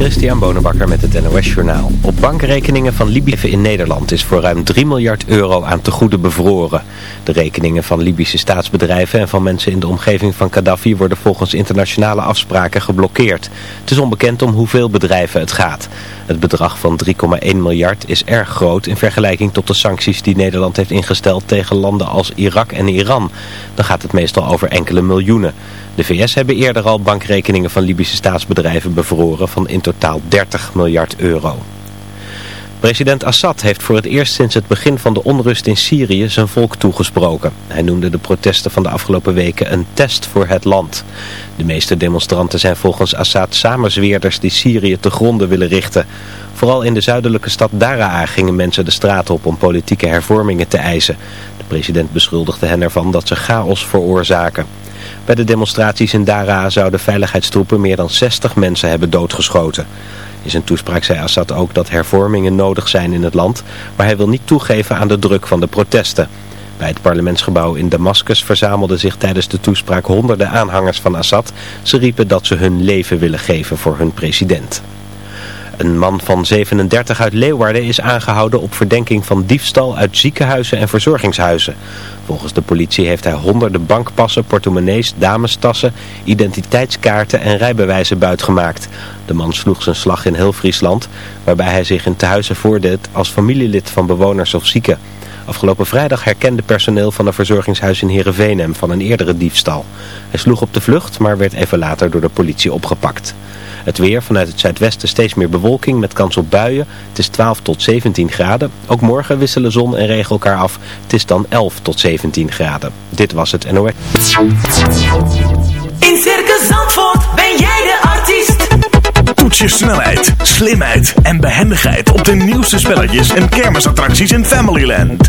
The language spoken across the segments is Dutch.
Christian Bonenbakker met het NOS Journaal. Op bankrekeningen van Libië in Nederland is voor ruim 3 miljard euro aan tegoede bevroren. De rekeningen van Libische staatsbedrijven en van mensen in de omgeving van Gaddafi worden volgens internationale afspraken geblokkeerd. Het is onbekend om hoeveel bedrijven het gaat. Het bedrag van 3,1 miljard is erg groot in vergelijking tot de sancties die Nederland heeft ingesteld tegen landen als Irak en Iran. Dan gaat het meestal over enkele miljoenen. De VS hebben eerder al bankrekeningen van Libische staatsbedrijven bevroren van in totaal 30 miljard euro. President Assad heeft voor het eerst sinds het begin van de onrust in Syrië zijn volk toegesproken. Hij noemde de protesten van de afgelopen weken een test voor het land. De meeste demonstranten zijn volgens Assad samenzweerders die Syrië te gronden willen richten. Vooral in de zuidelijke stad Daraa gingen mensen de straat op om politieke hervormingen te eisen. De president beschuldigde hen ervan dat ze chaos veroorzaken. Bij de demonstraties in Daraa zouden veiligheidstroepen meer dan 60 mensen hebben doodgeschoten. In zijn toespraak zei Assad ook dat hervormingen nodig zijn in het land, maar hij wil niet toegeven aan de druk van de protesten. Bij het parlementsgebouw in Damascus verzamelden zich tijdens de toespraak honderden aanhangers van Assad. Ze riepen dat ze hun leven willen geven voor hun president. Een man van 37 uit Leeuwarden is aangehouden op verdenking van diefstal uit ziekenhuizen en verzorgingshuizen. Volgens de politie heeft hij honderden bankpassen, portemonnees, damestassen, identiteitskaarten en rijbewijzen buitgemaakt. De man sloeg zijn slag in heel Friesland, waarbij hij zich in tehuizen voordeed als familielid van bewoners of zieken. Afgelopen vrijdag herkende personeel van een verzorgingshuis in Heerenveen hem van een eerdere diefstal. Hij sloeg op de vlucht, maar werd even later door de politie opgepakt. Het weer vanuit het zuidwesten steeds meer bewolking met kans op buien. Het is 12 tot 17 graden. Ook morgen wisselen zon en regen elkaar af. Het is dan 11 tot 17 graden. Dit was het NOS. In Circus Zandvoort ben jij de artiest. Toets je snelheid, slimheid en behendigheid op de nieuwste spelletjes en kermisattracties in Familyland.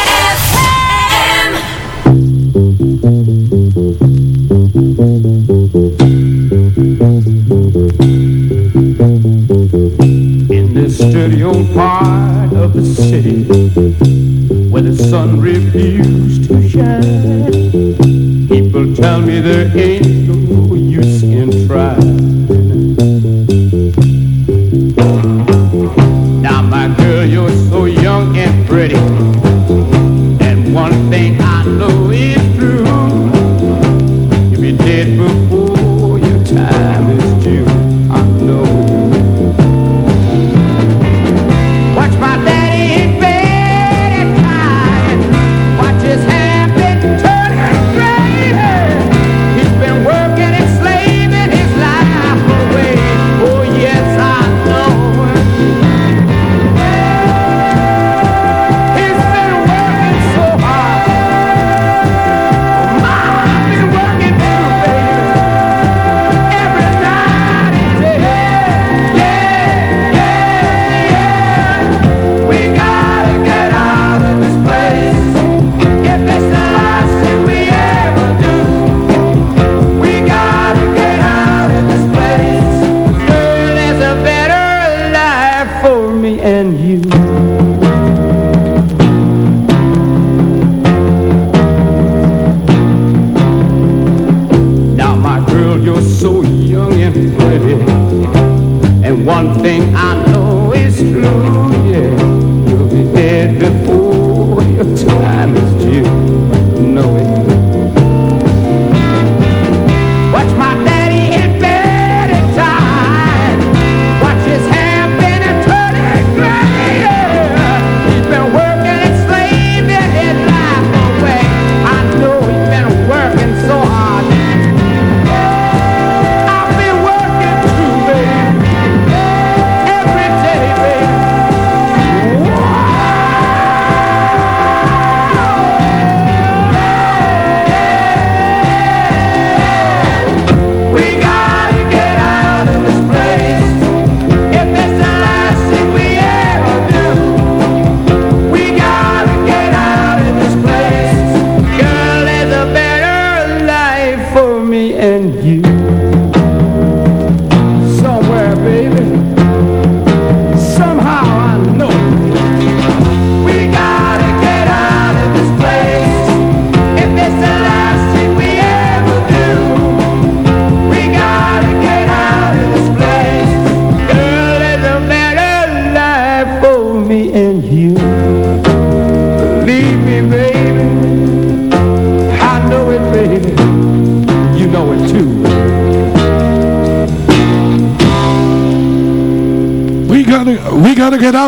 There ain't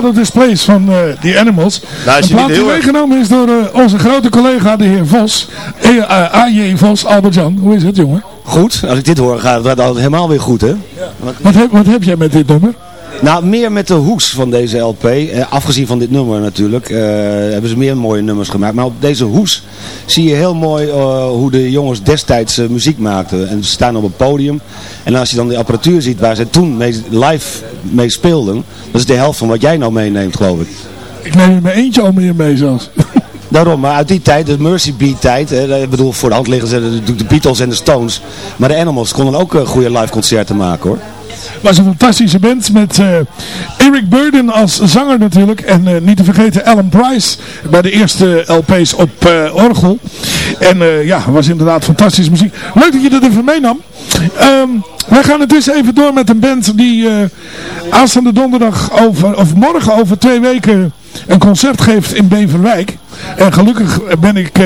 this place van eh, The Animals. Nou, is een plaat die meegenomen is door eh, onze grote collega de heer Vos. Eh, A.J. Vos, Albert-Jan. Hoe is het jongen? Goed, als ik dit hoor gaat het al helemaal weer goed hè. Wat heb, wat heb jij met dit nummer? Nou, meer met de hoes van deze LP. Eh, afgezien van dit nummer natuurlijk. eh, hebben ze meer mooie nummers gemaakt. Maar op deze hoes zie je heel mooi eh, hoe de jongens destijds muziek maakten. En ze staan op een podium. En als je dan de apparatuur ziet waar ze toen mee, live mee speelden. Dat is de helft van wat jij nou meeneemt geloof ik. Ik neem er maar eentje al meer mee zelfs. Daarom, maar uit die tijd, de Mercy Beat tijd, hè, ik bedoel voor de hand liggen ze natuurlijk de Beatles en de Stones. Maar de Animals konden ook eh, goede live concerten maken hoor. was een fantastische band met eh, Eric Burden als zanger natuurlijk. En eh, niet te vergeten Alan Price bij de eerste LP's op eh, orgel. En eh, ja, was inderdaad fantastische muziek. Leuk dat je dat even meenam. Ehm, wij gaan het dus even door met een band die eh, aanstaande donderdag over, of morgen over twee weken een concert geeft in Beverwijk. En gelukkig ben ik eh,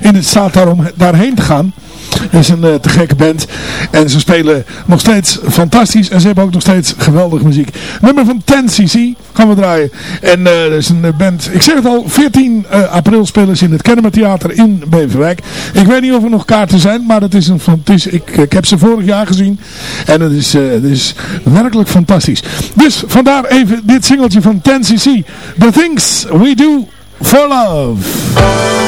in het staat daarom daarheen te gaan. Het is een eh, te gekke band. En ze spelen nog steeds fantastisch. En ze hebben ook nog steeds geweldige muziek. Nummer van 10cc gaan we draaien. En eh dat is een eh, band. Ik zeg het al. 14 eh, april spelen ze in het Kennemer Theater in Beverwijk. Ik weet niet of er nog kaarten zijn. Maar het is een fantastisch. Ik, ik heb ze vorig jaar gezien. En het is, het is werkelijk fantastisch. Dus vandaar even dit singeltje van 10cc. The Things We Do For Love.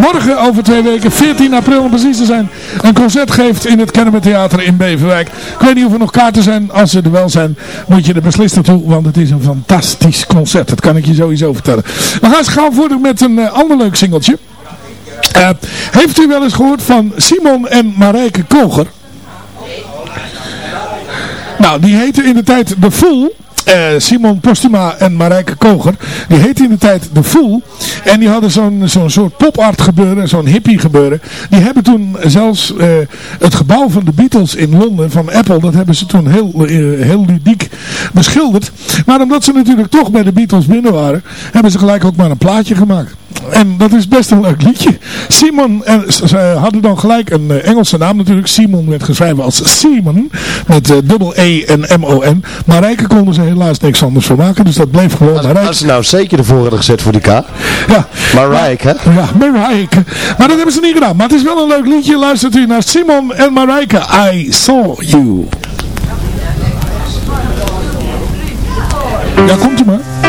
morgen over twee weken, 14 april om precies te zijn, een concert geeft in het Kennemer Theater in Beverwijk. Ik weet niet of er nog kaarten zijn. Als ze er wel zijn, moet je er beslist naartoe, want het is een fantastisch concert. Dat kan ik je sowieso vertellen. We gaan gauw verder met een eh, ander leuk singeltje. Eh, heeft u wel eens gehoord van Simon en Marijke Koger? Nou, die heette in de tijd The Fool. Eh, Simon Postuma en Marijke Koger. Die heette in de tijd The Fool. En die hadden zo'n zo'n soort pop-art gebeuren. Zo'n hippie gebeuren. Die hebben toen zelfs eh, het gebouw van de Beatles in Londen. Van Apple. Dat hebben ze toen heel, eh, heel ludiek beschilderd. Maar omdat ze natuurlijk toch bij de Beatles binnen waren. Hebben ze gelijk ook maar een plaatje gemaakt. En dat is best een leuk liedje. Simon, en ze hadden dan gelijk een Engelse naam natuurlijk. Simon werd geschreven als Simon. Met eh, dubbel E en M-O-N. Marijke konden ze helaas niks anders van maken. Dus dat bleef gewoon Marijke. Als ze nou zeker ervoor hadden gezet voor die K. Ja. Marijke, hè? Ja, Marijke. Maar dat hebben ze niet gedaan. Maar het is wel een leuk liedje. Luistert u naar Simon en Marijke. I saw you. Ja, komt u maar.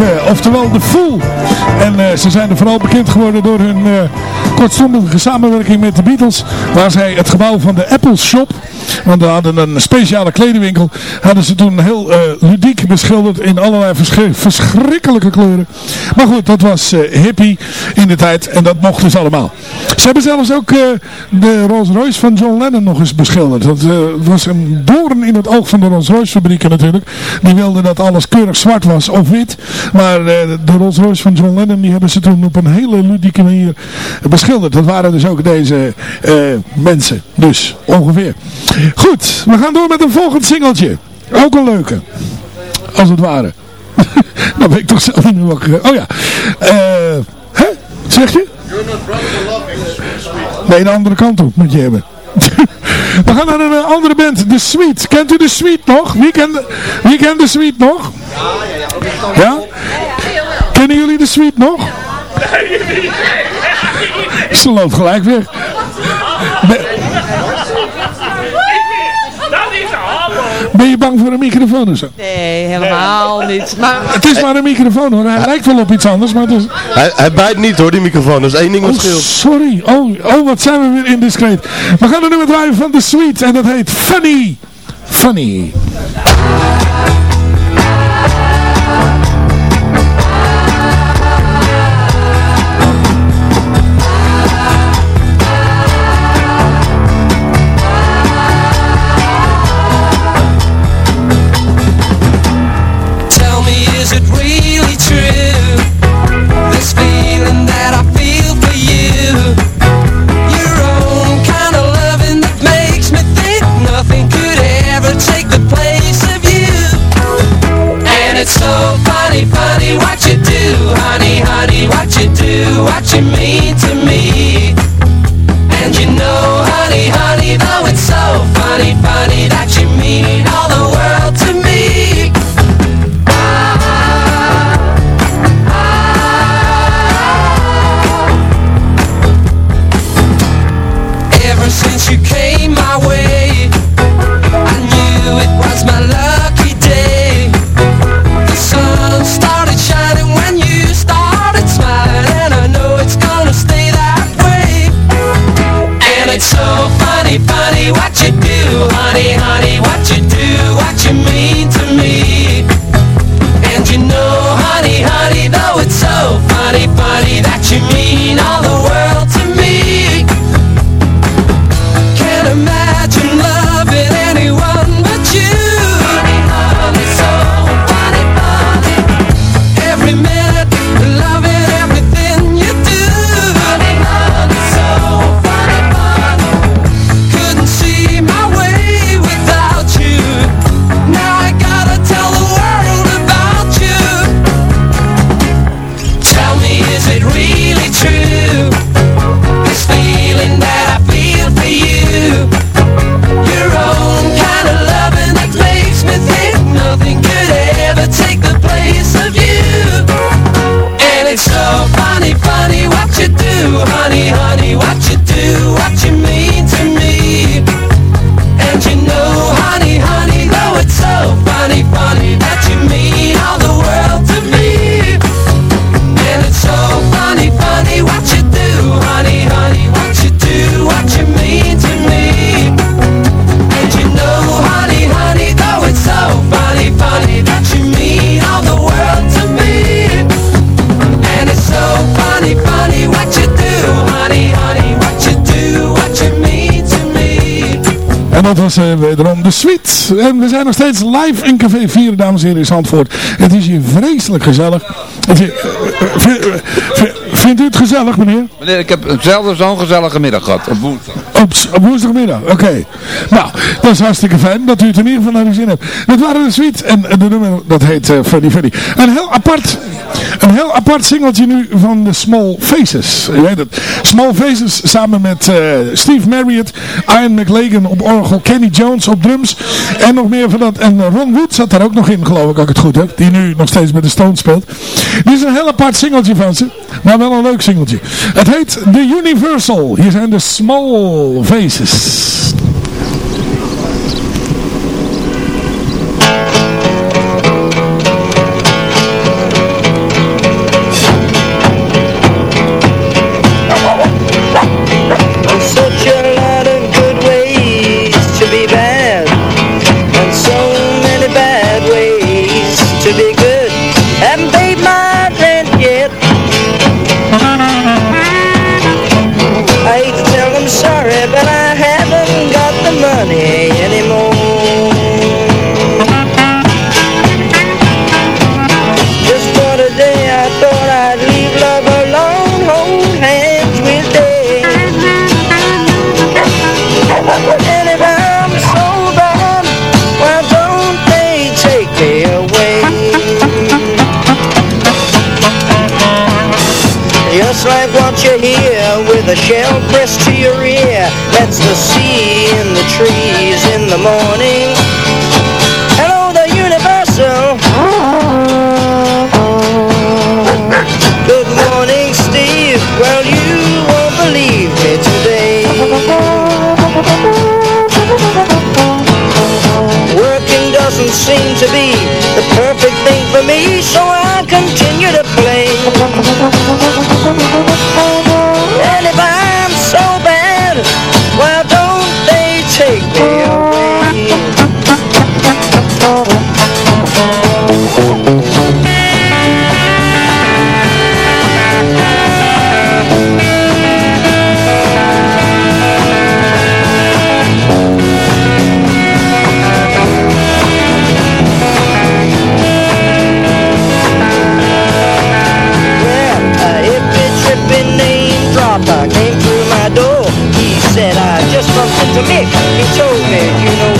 Eh, oftewel The Fool. En eh, ze zijn er vooral bekend geworden door hun uh, kortstondige samenwerking met de Beatles. Waar zij het gebouw van de Apple Shop, want we hadden een speciale kledingwinkel, hadden ze toen heel ludiek beschilderd in allerlei verschrikkelijke kleuren. Maar goed, dat was hippie in de tijd en dat mocht dus allemaal. Ze hebben zelfs ook de Rolls Royce van John Lennon nog eens beschilderd. Dat was een doorn in het oog van de Rolls Royce fabrieken natuurlijk. Die wilden dat alles keurig zwart was of wit. Maar de Rolls Royce van John Lennon die hebben ze toen op een hele ludieke manier beschilderd. Dat waren dus ook deze mensen. Dus ongeveer. Goed, we gaan door met een volgend singeltje. Ook een leuke. Als het ware. Dan weet ik toch zelf niet meer Oh ja. Uh, hè? Zeg je? Nee, de andere kant op moet je hebben. We gaan naar een eh, andere band, The Sweet. Kent u The Sweet nog? Wie kent de, wie kent The Sweet nog? Ja, ja, Kennen jullie The Sweet nog? Ze loopt gelijk weer. Ben je bang voor een microfoon of zo? Nee, helemaal niet. Maar... Het is maar een microfoon hoor. Hij lijkt wel op iets anders, maar het is... Hij, hij bijt niet hoor, die microfoon. Dat is één ding wat oh, scheelt. sorry. Oh, oh, wat zijn we weer indiscreet. We gaan er nu met draaien van The Sweet en dat heet Funny. Funny. Was uh, wederom de Sweet. En we zijn nog steeds live in Café 4, dames en heren, in Zandvoort. Het is hier vreselijk gezellig. Vindt u het gezellig, meneer? Meneer, ik heb hetzelfde zo'n gezellige middag gehad op woensdag. Op, woensdagmiddag, oké. Nou, dat is hartstikke fijn dat u het in ieder geval naar uw zin hebt. Dat waren de Sweet en eh, de nummer, dat heet eh, Funny Funny. Een heel apart, een heel apart singeltje nu van de Small Faces. U weet het. Small Faces samen met eh, Steve Marriott, Ian McLagan op orgel, Kenny Jones op drums en nog meer van dat. En Ron Wood zat daar ook nog in, geloof ik, als ik het goed heb. Die nu nog steeds met de Stones speelt. Dit is een heel apart singeltje van ze, maar wel een leuk singeltje. Het heet The Universal. Hier zijn de Small Faces. to be good and babe my a shell pressed to your ear. That's the sea in the trees in the morning. Hello, the universal. Good morning, Steve. Well, you won't believe me today. Working doesn't seem to be the perfect thing for me, so I continue to play. Just bumped into Mick. He told me, you know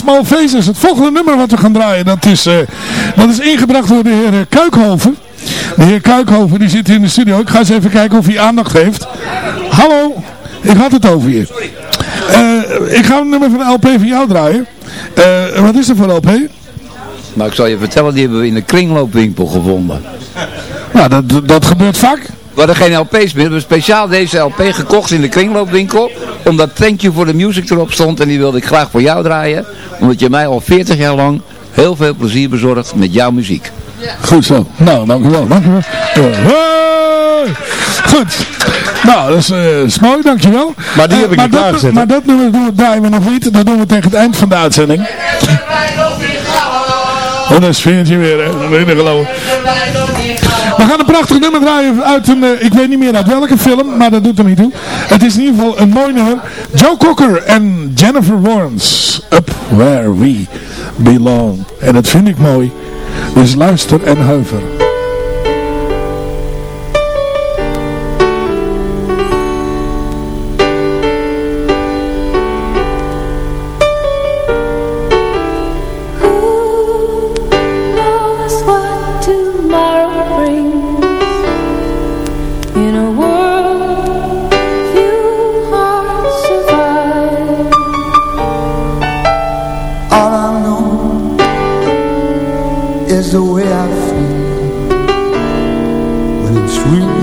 Small Faces. Het volgende nummer wat we gaan draaien, dat is, eh, dat is ingebracht door de heer eh, Kuikhoven. De heer Kuikhoven die zit hier in de studio. Ik ga eens even kijken of hij aandacht heeft. Hallo, ik had het over je. Eh, ik ga een nummer van de LP van jou draaien. Wat is er voor LP? Nou, ik zal je vertellen, die hebben we in de kringloopwinkel gevonden. Nou, dat, dat gebeurt vaak. We hadden geen LP's meer. We hebben speciaal deze LP gekocht in de kringloopwinkel. Omdat Thank You for the Music erop stond. En die wilde ik graag voor jou draaien. Omdat je mij al 40 jaar lang heel veel plezier bezorgt met jouw muziek. Goed zo. Nou, dankjewel. dankjewel. Eh, hey! Goed. Nou, dat is, eh, is mooi, dankjewel. Maar die heb ik maar niet dat, klaargezet, Maar dat nummer doen we, draaien we nog niet. Dat doen we tegen het eind van de uitzending. Dat is veertje weer, hè. Dat weet ik geloven. We gaan een prachtig nummer draaien uit een, eh, ik weet niet meer uit welke film, maar dat doet er niet toe. Het is in ieder geval een mooi nummer. Joe Cocker en Jennifer Warnes, Up Where We Belong. En dat vind ik mooi. Dus luister en huiver. When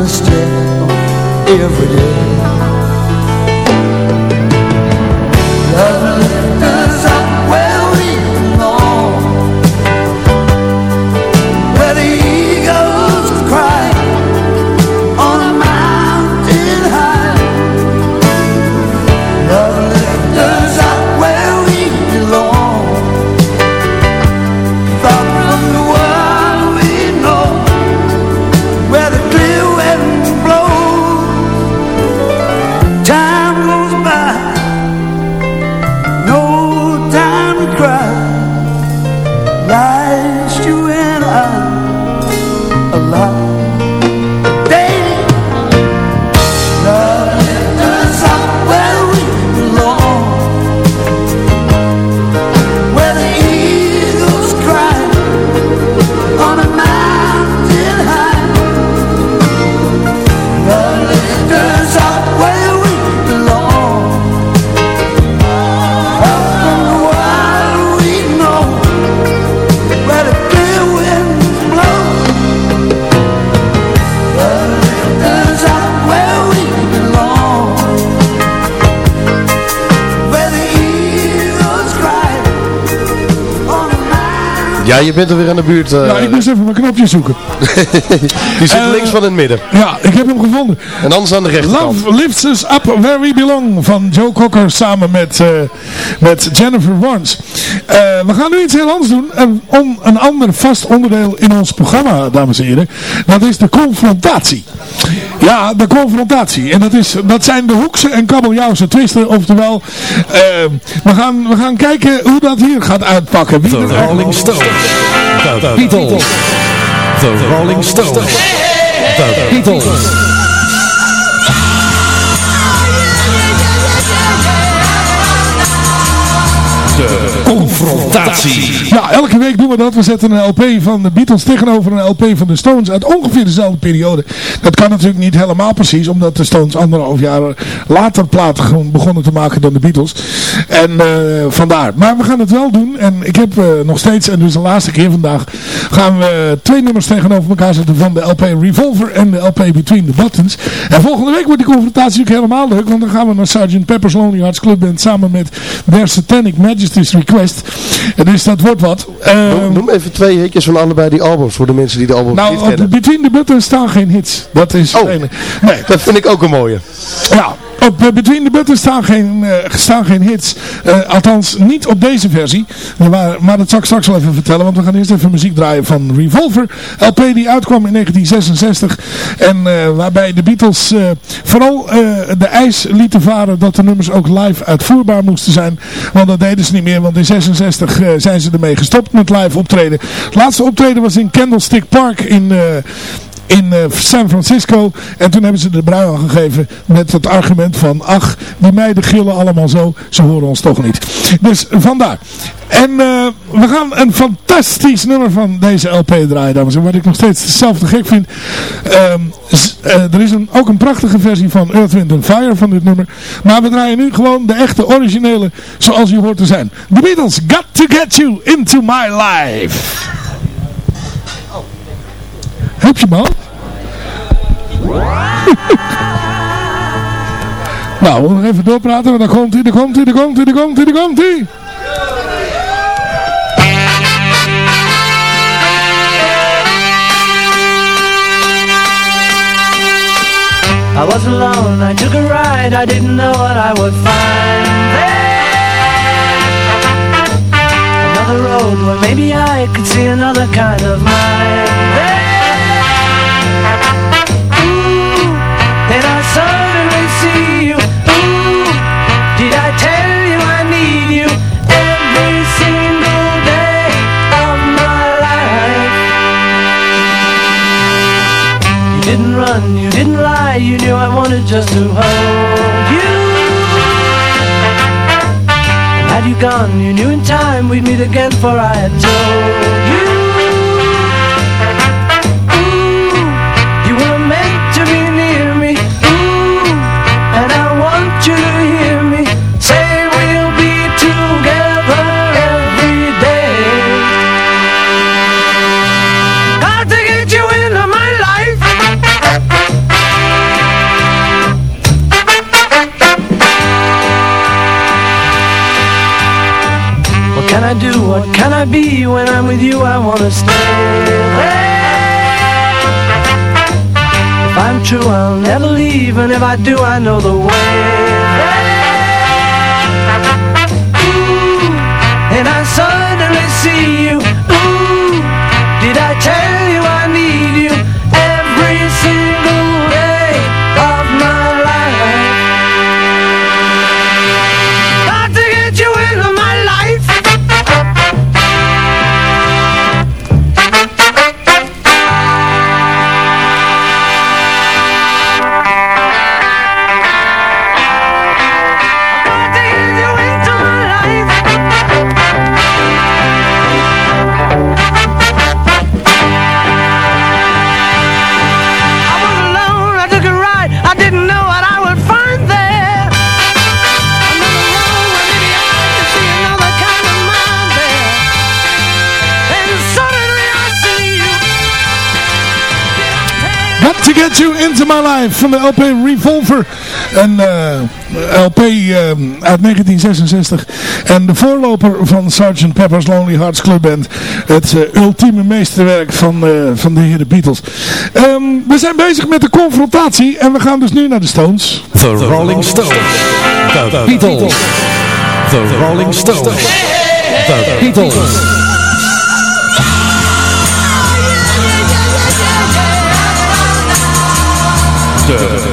a step every day. Ja, je bent er weer aan de buurt. eh. Ja, ik moest even mijn knopje zoeken. Die zit Eh, links van in het midden. Ja, ik heb hem gevonden. En anders aan de rechterkant. Love Lifts Us Up Where We Belong van Joe Cocker samen met, eh, met Jennifer Warnes. We gaan nu iets heel anders doen. On- een ander vast onderdeel in ons programma, dames en heren. Dat is de confrontatie. Ja, de confrontatie. En dat, is, dat zijn de Hoekse en kabeljauwse twisten. Oftewel, eh, we, gaan, we gaan kijken hoe dat hier gaat uitpakken. Wie The er eigenlijk- Rolling Stones. The Beatles. The Rolling Stones. The Beatles. Confrontatie. Ja, elke week doen we dat. We zetten een LP van de Beatles tegenover een LP van de Stones uit ongeveer dezelfde periode. Dat kan natuurlijk niet helemaal precies, omdat de Stones anderhalf jaar later platen begonnen te maken dan de Beatles. En eh, vandaar. Maar we gaan het wel doen. En ik heb eh, nog steeds, en dus de laatste keer vandaag, gaan we twee nummers tegenover elkaar zetten van de LP Revolver en de LP Between the Buttons. En volgende week wordt die confrontatie ook helemaal leuk, want dan gaan we naar Sgt. Pepper's Lonely Hearts Club Band samen met Their Satanic Majesty's Request. En dus dat wordt wat. Ehm, Noem, noem even twee hitjes van allebei die albums voor de mensen die de albums nou, niet kennen. Between the Buttons staan geen hits. Dat is Oh. Nee. Dat vind ik ook een mooie. Ja, op eh, Between the Buttons staan geen, eh, staan geen hits. Eh, althans, niet op deze versie. Maar, maar dat zal ik straks wel even vertellen. Want we gaan eerst even muziek draaien van Revolver. LP die uitkwam in 1966. En waarbij de Beatles vooral de eis lieten varen dat de nummers ook live uitvoerbaar moesten zijn. Want dat deden ze niet meer. Want in 66 eh, zijn ze ermee gestopt met live optreden. Het laatste optreden was in Candlestick Park in... in eh, San Francisco. En toen hebben ze de brui aan gegeven met het argument van... ach, die meiden gillen allemaal zo, ze horen ons toch niet. Dus vandaar. En eh, we gaan een fantastisch nummer van deze LP draaien, dames en. Wat ik nog steeds hetzelfde gek vind. Ehm, eh, er is een, ook een prachtige versie van Earth, Wind Fire van dit nummer. Maar we draaien nu gewoon de echte originele zoals die hoort te zijn. The Beatles, Got to Get You Into My Life. Heb je man? nou, we nog even doorpraten, want daar komt hij, daar komt hij, daar komt hij, daar komt hij, daar komt hij. I was alone, I took a ride, I didn't know what I would find there. Another road where maybe I could see another kind of mind. You didn't lie, you knew I wanted just to hold you. And had you gone, you knew in time we'd meet again, for I had told you. I do? What can I be when I'm with you? I wanna stay. If I'm true, I'll never leave, and if I do, I know the way. And I suddenly see you. Van de LP Revolver. Een eh, LP eh, uit 1966. En de voorloper van Sgt. Pepper's Lonely Hearts Club Band. Het eh, ultieme meesterwerk van, eh, van de heren Beatles. Ehm, we zijn bezig met de confrontatie. En we gaan dus nu naar de Stones. The Rolling Stones. The Beatles. The Rolling Stones. The Beatles.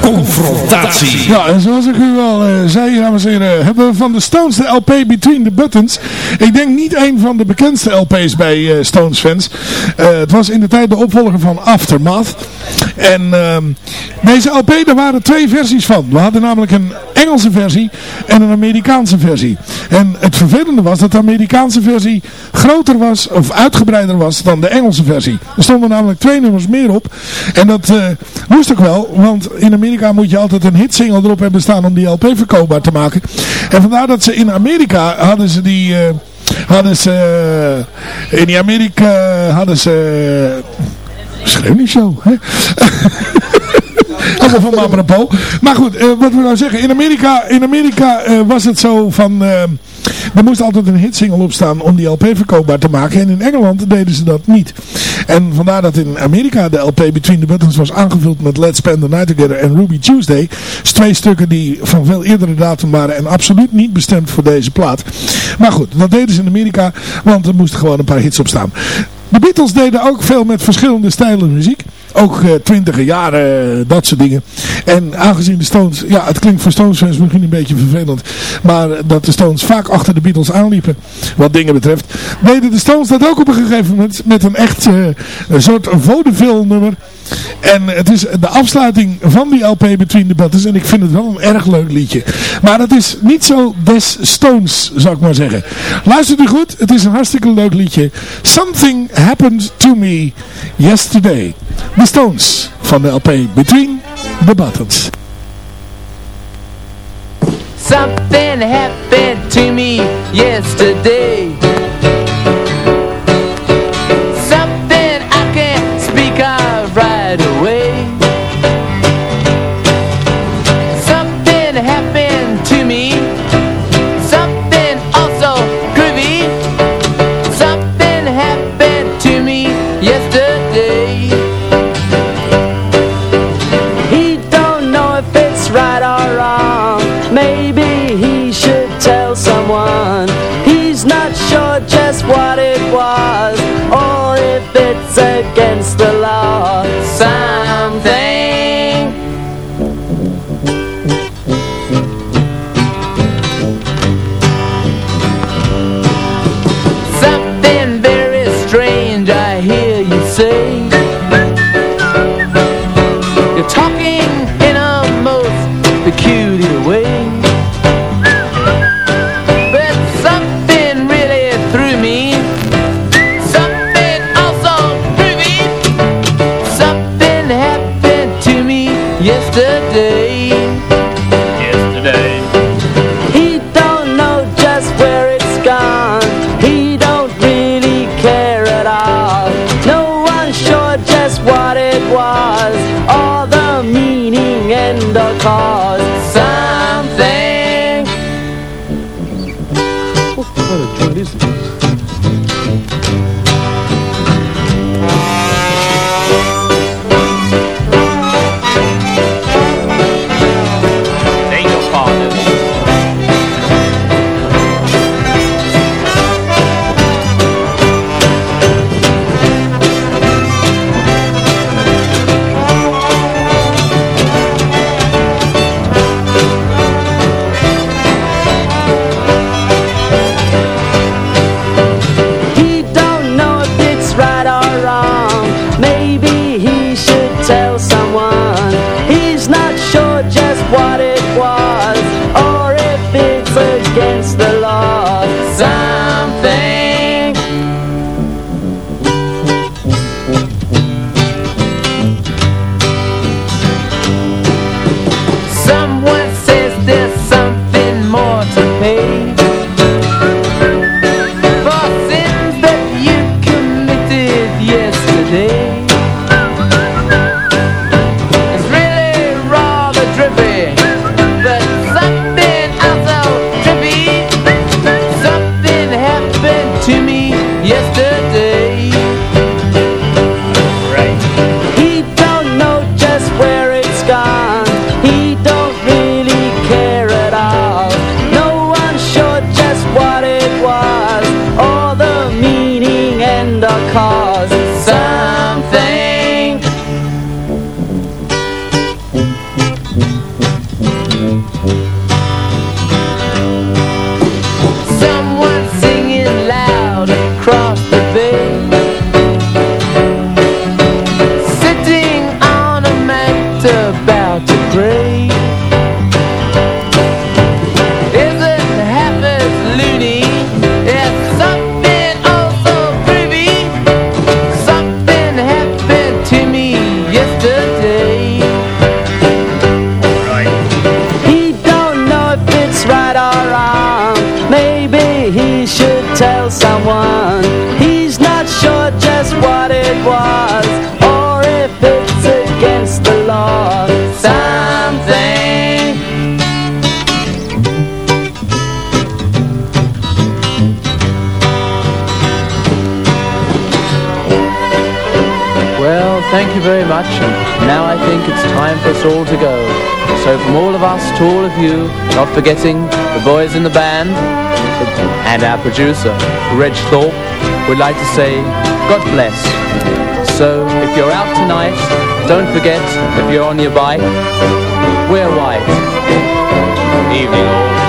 Confrontatie. Ja, en zoals ik u al eh, zei, dames en heren, hebben we van de Stones de LP Between the Buttons. Ik denk niet een van de bekendste LP's bij eh, Stones fans. Eh, het was in de tijd de opvolger van Aftermath. En ehm, deze LP, daar waren twee versies van. We hadden namelijk een Engelse versie en een Amerikaanse versie. En het vervelende was dat de Amerikaanse versie groter was, of uitgebreider was dan de Engelse versie. Er stonden namelijk twee nummers meer op. En dat eh, moest ook wel, want in Amerika moet je altijd een hitsingle erop hebben staan om die LP verkoopbaar te maken. En vandaar dat ze in Amerika hadden ze die... eh, hadden ze... eh, in Amerika hadden ze... schreeuw niet zo, hè? Allemaal van. Maar goed, eh, wat we nou zeggen. In Amerika, in Amerika eh, was het zo van... er moest altijd een hitsingle op staan om die LP verkoopbaar te maken. En in Engeland deden ze dat niet. En vandaar dat in Amerika de LP Between the Buttons was aangevuld met Let's Spend the Night Together en Ruby Tuesday. Twee stukken die van veel eerdere datum waren en absoluut niet bestemd voor deze plaat. Maar goed, dat deden ze in Amerika, want er moesten gewoon een paar hits op staan. De Beatles deden ook veel met verschillende stijlen muziek. Ook eh, twintige jaren, eh, dat soort dingen. En aangezien de Stones, ja het klinkt voor Stones misschien een beetje vervelend. Maar dat de Stones vaak achter de Beatles aanliepen, wat dingen betreft. Deden de Stones dat ook op een gegeven moment met een echt eh, een soort vaudeville nummer. En het is de afsluiting van die LP Between the Buttons. En ik vind het wel een erg leuk liedje. Maar het is niet zo des Stones, zou ik maar zeggen. Luistert u goed, het is een hartstikke leuk liedje. Something Happened to Me Yesterday. The Stones van de LP Between the Buttons. Something happened to me yesterday. Forgetting the boys in the band, and our producer, Reg Thorpe, would like to say, God bless. So if you're out tonight, don't forget, if you're on your bike, wear white. Evening all.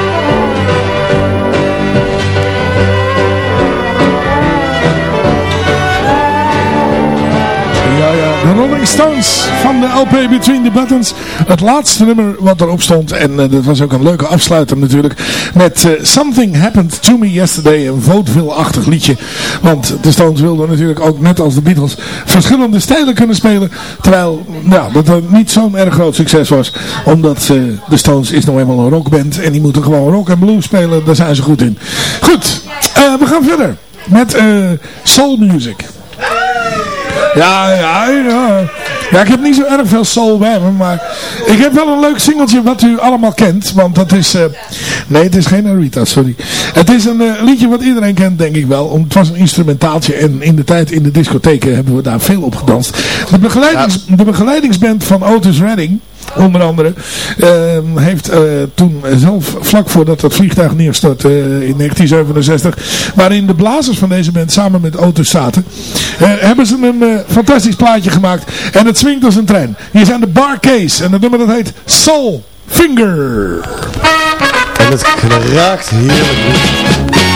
Rolling Stones van de LP Between the Buttons. Het laatste nummer wat erop stond. En eh, dat was ook een leuke afsluiter natuurlijk. Met eh, Something Happened to Me Yesterday. Een vaudeville-achtig liedje. Want de Stones wilden natuurlijk ook net als de Beatles verschillende stijlen kunnen spelen. Terwijl ja, dat niet zo'n erg groot succes was. Omdat eh, de Stones is nou eenmaal een rockband. En die moeten gewoon rock en blues spelen. Daar zijn ze goed in. Goed, we gaan verder. Met soul music. Ja, ja, ja. Ja, ik heb niet zo erg veel soul bij me, maar ik heb wel een leuk singeltje wat u allemaal kent. Want dat is, eh, nee het is geen Arita, sorry. Het is een eh, liedje wat iedereen kent, denk ik wel. Om, het was een instrumentaaltje en in de tijd in de discotheken hebben we daar veel op gedanst. De, begeleidings, de begeleidingsband van Otis Redding onder andere, ehm, heeft eh, toen zelf, vlak voordat het vliegtuig neerstortte eh, in 1967, waarin de blazers van deze band samen met Otis zaten, eh, hebben ze een fantastisch plaatje gemaakt. En het swingt als een trein. Hier zijn de Bar Case en dat nummer dat heet Soul Finger. En het kraakt heerlijk. Soul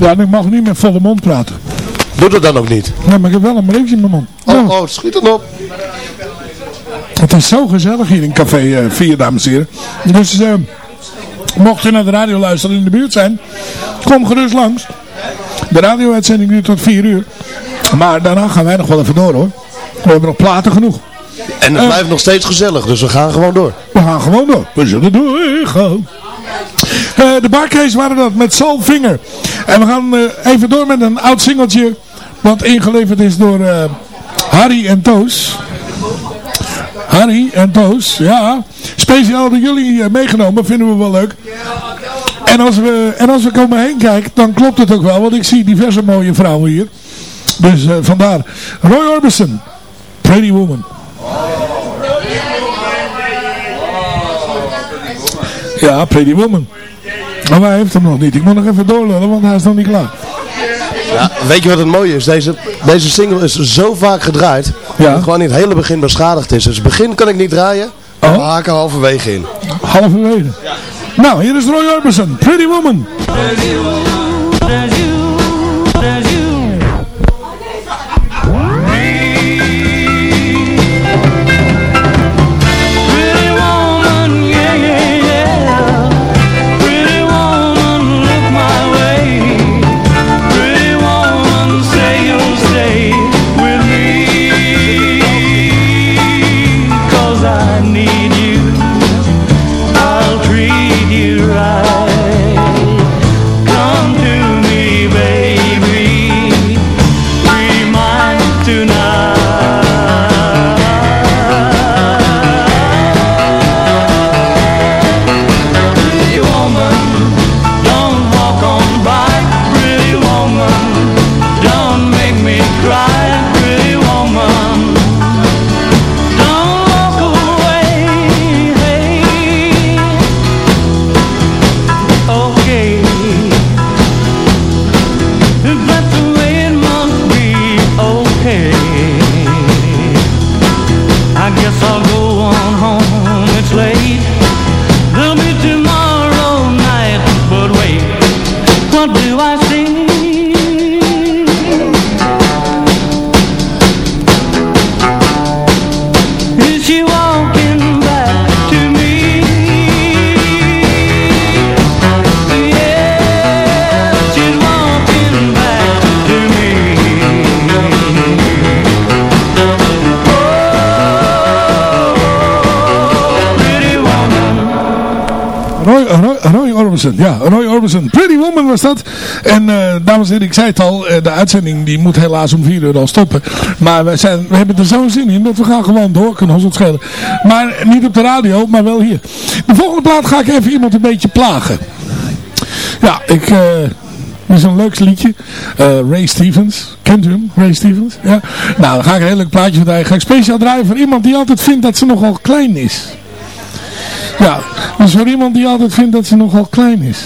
Ja, en ik mag niet met volle mond praten. Doe dat dan ook niet. Ja, maar ik heb wel een briefje in mijn mond. Oh, oh, schiet dan op. Het is zo gezellig hier in Café eh 4, dames en heren. Dus eh, mocht je naar de radio luisteren in de buurt zijn, kom gerust langs. De radio-uitzending duurt tot 4 uur. Maar daarna gaan wij nog wel even door hoor. We hebben nog platen genoeg. En het blijft nog steeds gezellig, dus we gaan gewoon door. We gaan gewoon door. We zullen doorgaan. Eh de Barclays waren dat met Soul Finger. En we gaan eh, even door met een oud singeltje. Wat ingeleverd is door eh, Harry en Toos. Harry en Toos, ja. Speciaal door jullie meegenomen, vinden we wel leuk. En als, we, en als om me heen kijk, dan klopt het ook wel. Want ik zie diverse mooie vrouwen hier. Dus vandaar. Roy Orbison, Pretty Woman. Ja, Pretty Woman. Maar hij heeft hem nog niet. Ik moet nog even doorlullen, want hij is nog niet klaar. Ja, weet je wat het mooie is? Deze, deze single is zo vaak gedraaid. Dat het gewoon in het hele begin beschadigd is. Dus het begin kan ik niet draaien. Maar we haken halverwege in. Halverwege. Nou, hier is Roy Orbison, Pretty Woman. Pretty Ja, Roy Orbison. Pretty Woman was dat. En eh, dames en heren, ik zei het al, eh, de uitzending die moet helaas om vier uur al stoppen. Maar we, zijn, we hebben er zo'n zin in dat we gaan gewoon door, kunnen ons het schelen. Maar niet op de radio, maar wel hier. De volgende plaat ga ik even iemand een beetje plagen. Ja, ik... eh dit is een leuk liedje. Ray Stevens. Kent u hem? Ray Stevens? Ja. Nou, dan ga ik een heel leuk plaatje van draaien. Ga ik speciaal draaien voor iemand die altijd vindt dat ze nogal klein is. Ja, dus voor iemand die altijd vindt dat ze nogal klein is.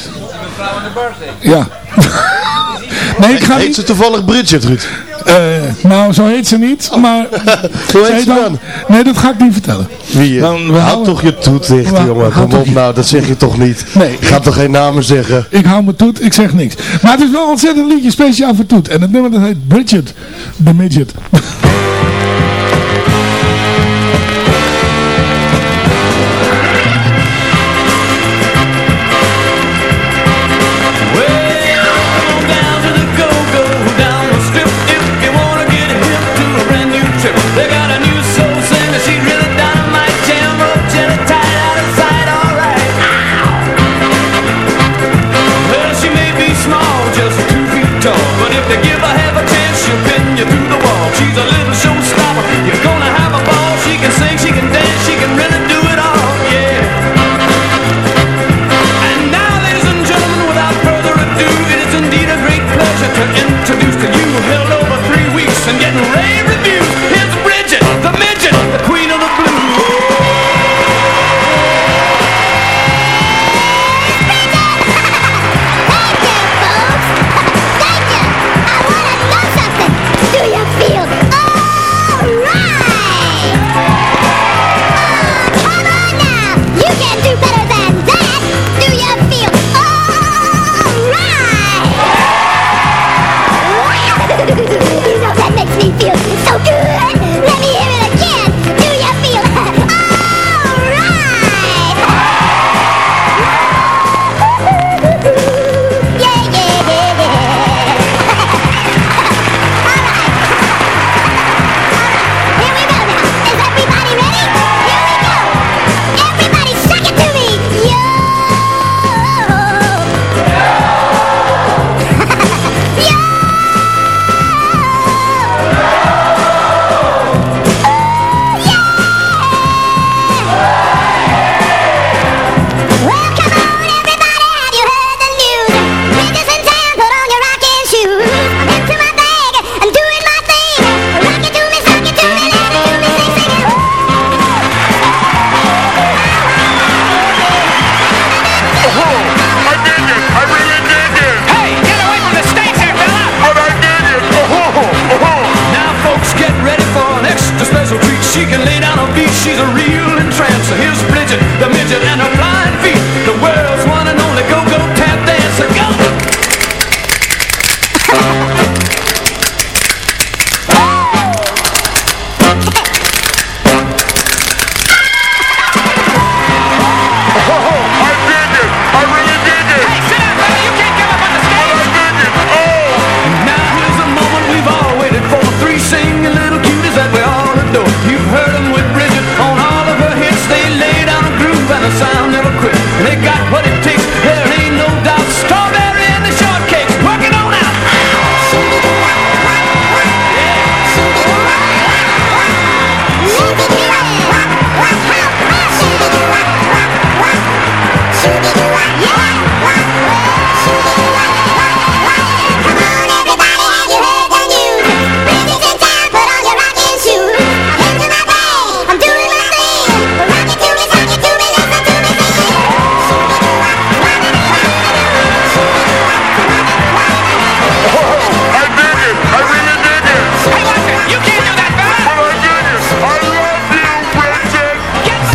Ja. nee, ik ga Heet niet... ze toevallig Bridget, Ruud? Eh, nou, zo heet ze niet, maar... Hoe heet ze dan? Nee, dat ga ik niet vertellen. Wie? Dan- we Houd houden- toch je toet dicht, We- jongen. Kom op je- nou, dat zeg je toch niet? Nee. Ga toch geen namen zeggen? Ik hou me toet, ik zeg niks. Maar het is wel een ontzettend liedje speciaal voor toet. En het nummer dat heet Bridget, the Midget. she's a real entrancer. Here's Bridget, the midget, and her blind feet. The world's one and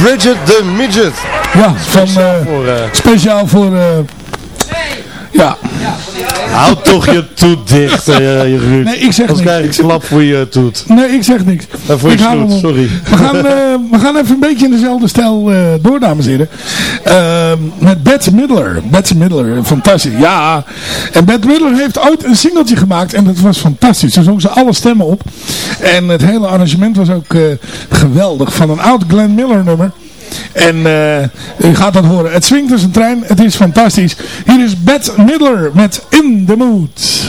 Bridget the Midget. Ja, van, eh, speciaal voor... eh, ja. Houd toch je toet dicht, eh Ruud. Nee, ik zeg niks. krijg ik slap voor je toet. Nee, ik zeg niks. Eh, voor je hem- sorry. We gaan, eh, we gaan even een beetje in dezelfde stijl eh, door, dames en heren. Eh, met Bette Midler. Bette Midler, fantastisch. Ja, en Bette Midler heeft ooit een singeltje gemaakt en dat was fantastisch. Ze zong ze alle stemmen op. En het hele arrangement was ook eh, geweldig. Van een oud Glenn Miller nummer. En eh, u gaat dat horen. Het swingt als een trein. Het is fantastisch. Hier is Bette Midler met In The Mood.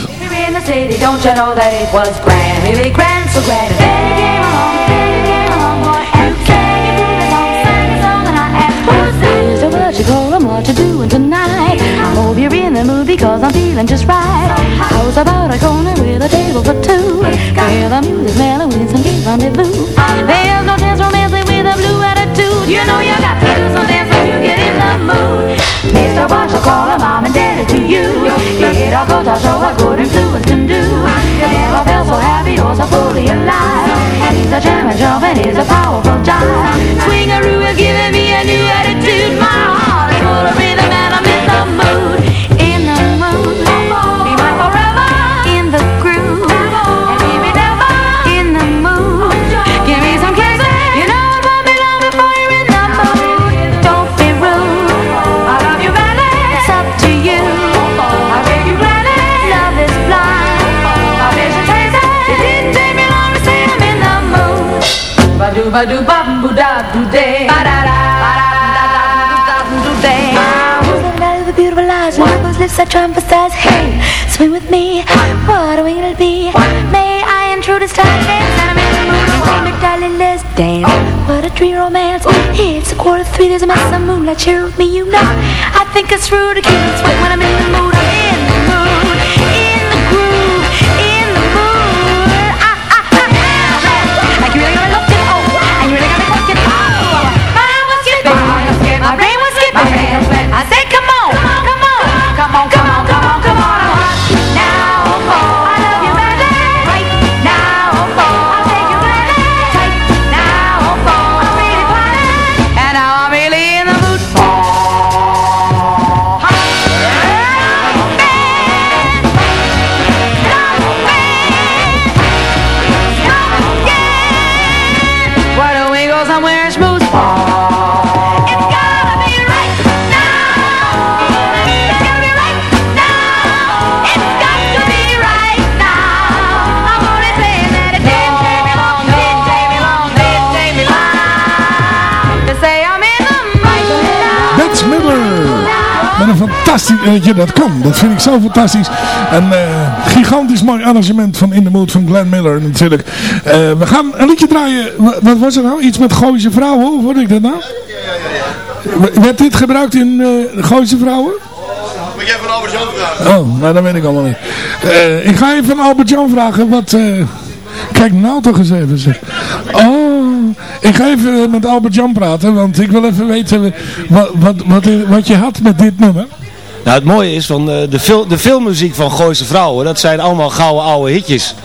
Hope you're in the mood because I'm feeling just right. How's about a corner with a table for two? Hear the music mellow with some deep rendezvous. There's no dance romancing with a blue attitude. You know you got to do some dancing to get in the mood. Mr. Watch, I'll call him, I'm indebted to you. Get off go show what good influence can do. Never felt so happy or so fully alive. He's a jammer jumping, he's a powerful jive. Swingaroo is giving me a new attitude. My heart is full of rhythm and I'm Ba do ba do da do day. Ba da da. Ba da da da da da do day. Who's that guy with the beautiful eyes and those lips that to? Hey, swing with me. What are we gonna be? May I intrude this time? Dance and I'm in the mood. Hold me, darling, let's dance. What a dream romance. It's a quarter three. There's a mess of moonlight. Share with me, you know. I think it's rude to keep it sweet when I'm in the mood. I'm in weet je, dat kan. Dat vind ik zo fantastisch. Een eh, gigantisch mooi arrangement van In the Mood van Glenn Miller natuurlijk. Eh, we gaan een liedje draaien. Wa- Wat was er nou? Iets met Gooise vrouwen? Hoe hoorde ik dat nou? W- Werd dit gebruikt in eh Gooise vrouwen? Moet jij van Albert Jan vragen? Oh, nou dat weet ik allemaal niet. Ik ga even aan Albert Jan vragen wat... kijk nou toch eens even zeg. Oh, ik ga even met Albert Jan praten, want ik wil even weten wat, wat, wat, wat je had met dit nummer. Nou, het mooie is van eh, de, fil de filmmuziek van Gooise Vrouwen, dat zijn allemaal gouden oude hitjes.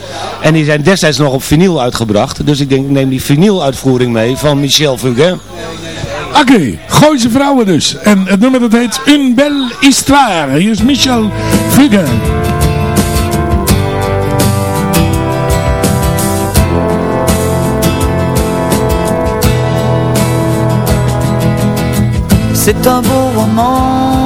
En die zijn destijds nog op vinyl uitgebracht. Dus ik denk, ik neem die vinyl-uitvoering mee van Michel Fugain. Oké, Gooise vrouwen dus. En het nummer dat heet Une belle histoire. Hier is Michel Fugain. C'est un beau roman,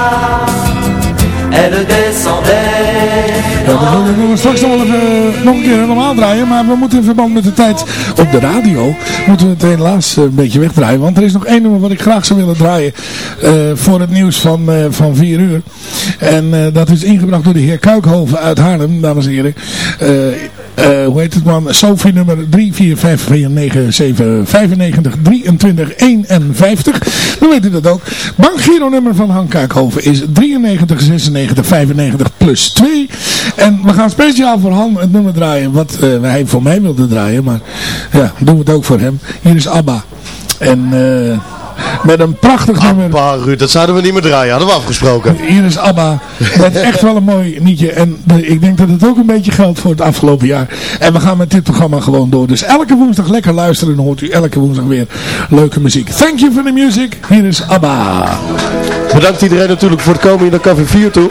Ja, we zullen straks nog, even, nog een keer helemaal draaien, maar we moeten in verband met de tijd op de radio, moeten we het helaas een beetje wegdraaien. Want er is nog één nummer wat ik graag zou willen draaien eh, voor het nieuws van, eh, van 4 uur. En eh, dat is ingebracht door de heer Kuikhoven uit Haarlem, dames en heren. Eh, hoe heet het man? Sophie nummer 3, 4, 5, 4, 9, 7, 95, 23, 51. Dan weet u dat ook. Bankgiro nummer van Han Kuikhoven is 93, 96, 95 plus 2. En we gaan speciaal voor Han het nummer draaien wat eh, hij voor mij wilde draaien. Maar ja, doen we het ook voor hem. Hier is ABBA. En eh, met een prachtig nummer. Abba, Ruud, dat zouden we niet meer draaien. Hadden we afgesproken. Hier is ABBA. Met echt wel een mooi liedje. En de- ik denk dat het ook een beetje geldt voor het afgelopen jaar. En we gaan met dit programma gewoon door. Dus elke woensdag lekker luisteren. Dan hoort u elke woensdag weer leuke muziek. Thank you for the music. Hier is ABBA. Bedankt iedereen natuurlijk voor het komen hier naar Café 4 toe.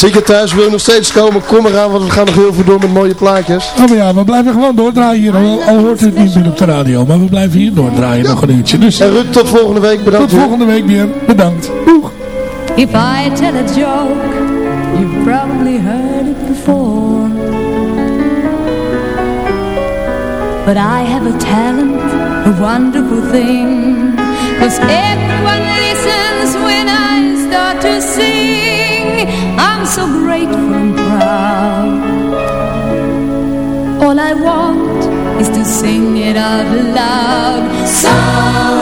Je thuis, wil je nog steeds komen, kom eraan, want we gaan nog heel veel door met mooie plaatjes. Oh maar ja, we blijven gewoon doordraaien hier. Al, al hoort u het niet meer op de radio. Maar we blijven hier doordraaien nog een uurtje. Dus En Ruud, tot volgende week. Bedankt. tot volgende week weer. Bedankt. Doeg. If I tell a joke, you've probably heard it before. But I have a talent, a wonderful thing. Cause everyone listens when I start to sing. I'm so grateful and proud. All I want is to sing it out loud. So